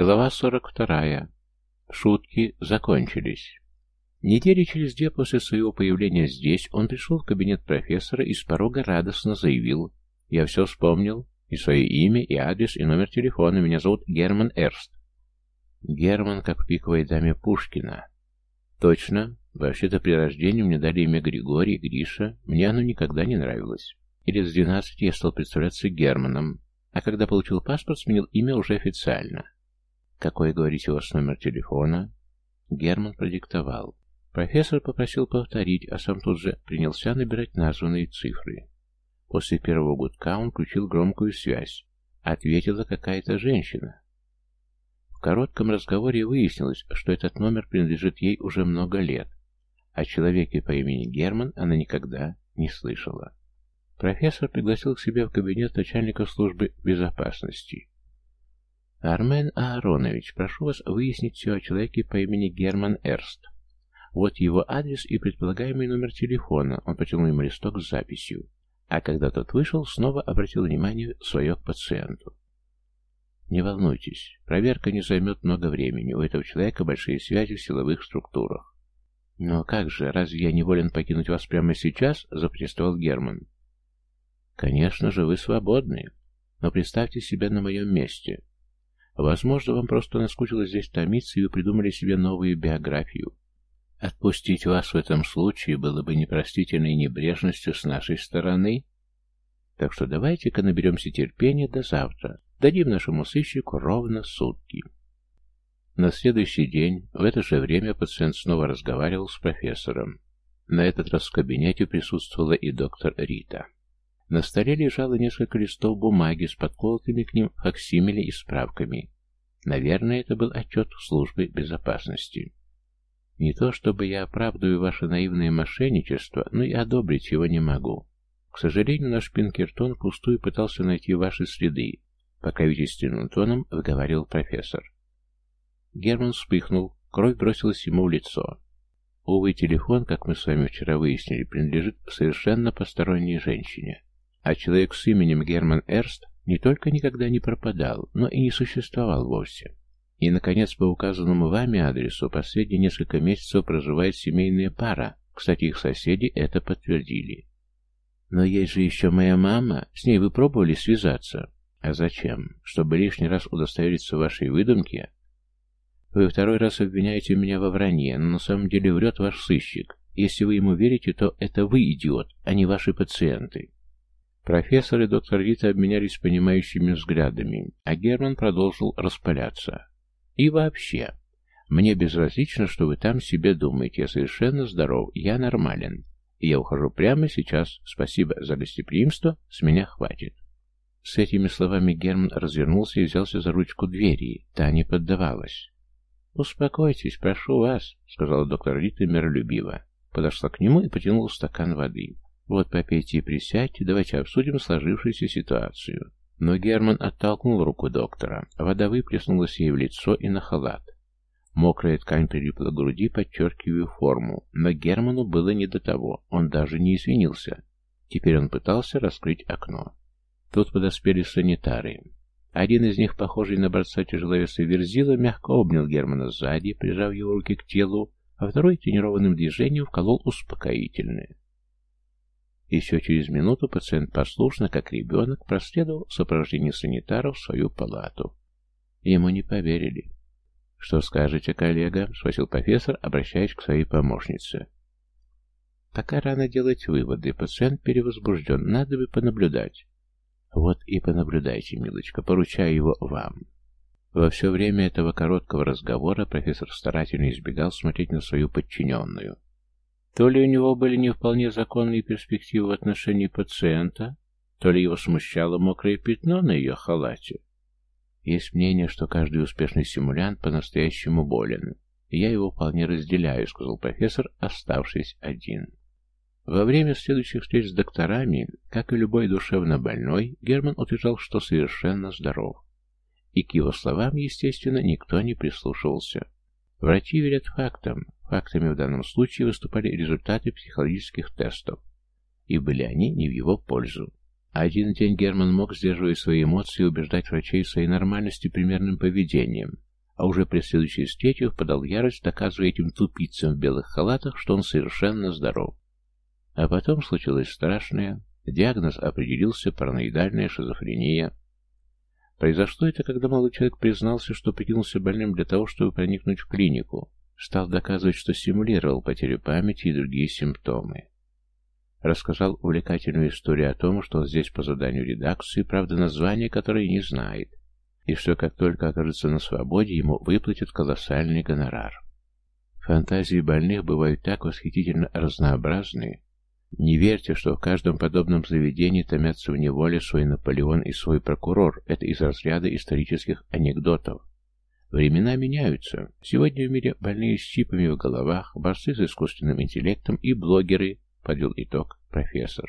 Глава 42. Шутки закончились. Недели через две после своего появления здесь он пришел в кабинет профессора и с порога радостно заявил «Я все вспомнил, и свое имя, и адрес, и номер телефона. Меня зовут Герман Эрст». Герман, как в пиковой даме Пушкина. Точно. Вообще-то при рождении мне дали имя Григорий, Гриша. Мне оно никогда не нравилось. И лет с 12 я стал представляться Германом, а когда получил паспорт, сменил имя уже официально. «Какой, говорите, у вас номер телефона?» Герман продиктовал. Профессор попросил повторить, а сам тут же принялся набирать названные цифры. После первого гудка он включил громкую связь. Ответила какая-то женщина. В коротком разговоре выяснилось, что этот номер принадлежит ей уже много лет, о человеке по имени Герман она никогда не слышала. Профессор пригласил к себе в кабинет начальника службы безопасности. «Армен Ааронович, прошу вас выяснить все о человеке по имени Герман Эрст. Вот его адрес и предполагаемый номер телефона». Он потянул ему листок с записью. А когда тот вышел, снова обратил внимание свое к пациенту. «Не волнуйтесь, проверка не займет много времени. У этого человека большие связи в силовых структурах. «Но как же, разве я не волен покинуть вас прямо сейчас?» — запротестовал Герман. «Конечно же, вы свободны. Но представьте себя на моем месте. Возможно, вам просто наскучило здесь томиться, и вы придумали себе новую биографию. Отпустить вас в этом случае было бы непростительной небрежностью с нашей стороны. Так что давайте-ка наберемся терпения до завтра. Дадим нашему сыщику ровно сутки». На следующий день, в это же время, пациент снова разговаривал с профессором. На этот раз в кабинете присутствовала и доктор Рита. На столе лежало несколько листов бумаги с подколотыми к ним факсимили и справками. Наверное, это был отчет службы безопасности. Не то чтобы я оправдываю ваше наивное мошенничество, но и одобрить его не могу. К сожалению, наш Пинкертон пустую пытался найти ваши следы, пока величественным тоном выговаривал профессор. Герман вспыхнул, кровь бросилась ему в лицо. Увы, телефон, как мы с вами вчера выяснили, принадлежит совершенно посторонней женщине. А человек с именем Герман Эрст не только никогда не пропадал, но и не существовал вовсе. И, наконец, по указанному вами адресу последние несколько месяцев проживает семейная пара. Кстати, их соседи это подтвердили. Но есть же еще моя мама. С ней вы пробовали связаться? А зачем? Чтобы лишний раз удостовериться вашей выдумке? Вы второй раз обвиняете меня во вранье, но на самом деле врет ваш сыщик. Если вы ему верите, то это вы идиот, а не ваши пациенты. Профессор и доктор Рита обменялись понимающими взглядами, а Герман продолжил распаляться. И вообще, мне безразлично, что вы там себе думаете. Я совершенно здоров, я нормален. Я ухожу прямо сейчас. Спасибо за гостеприимство, с меня хватит. С этими словами Герман развернулся и взялся за ручку двери. Та не поддавалась. «Успокойтесь, прошу вас», — сказала доктор Рита миролюбиво. Подошла к нему и потянула стакан воды. «Вот попейте и присядьте, давайте обсудим сложившуюся ситуацию». Но Герман оттолкнул руку доктора. Вода выплеснулась ей в лицо и на халат. Мокрая ткань прилипла к груди, подчеркивая форму, но Герману было не до того, он даже не извинился. Теперь он пытался раскрыть окно. Тут подоспели санитары. Один из них, похожий на борца тяжеловеса Верзила, мягко обнял Германа сзади, прижав его руки к телу, а второй тренированным движением вколол успокоительное. Еще через минуту пациент послушно, как ребенок, проследовал в сопровождении санитаров в свою палату. Ему не поверили. «Что скажете, коллега?» — спросил профессор, обращаясь к своей помощнице. «Пока рано делать выводы. Пациент перевозбужден. Надо бы понаблюдать. Вот и понаблюдайте, милочка, поручаю его вам. Во все время этого короткого разговора профессор старательно избегал смотреть на свою подчиненную. То ли у него были не вполне законные перспективы в отношении пациента, то ли его смущало мокрое пятно на ее халате. Есть мнение, что каждый успешный симулянт по-настоящему болен. я его вполне разделяю, сказал профессор, оставшись один. Во время следующих встреч с докторами, как и любой душевно больной, Герман утверждал, что совершенно здоров. И к его словам, естественно, никто не прислушивался. Врачи верят фактам. Фактами в данном случае выступали результаты психологических тестов. И были они не в его пользу. Один день Герман мог, сдерживая свои эмоции, убеждать врачей в своей нормальности примерным поведением, а уже при следующей встрече впадал ярость, доказывая этим тупицам в белых халатах, что он совершенно здоров. А потом случилось страшное. Диагноз определился параноидальная шизофрения. Произошло это, когда молодой человек признался, что прикинулся больным для того, чтобы проникнуть в клинику. Стал доказывать, что симулировал потерю памяти и другие симптомы. Рассказал увлекательную историю о том, что он здесь по заданию редакции, правда, название которое не знает, и что как только окажется на свободе, ему выплатят колоссальный гонорар. Фантазии больных бывают так восхитительно разнообразные. Не верьте, что в каждом подобном заведении томятся в неволе свой Наполеон и свой прокурор. Это из разряда исторических анекдотов. Времена меняются. Сегодня в мире больные с чипами в головах, борцы с искусственным интеллектом и блогеры, подвел итог профессор.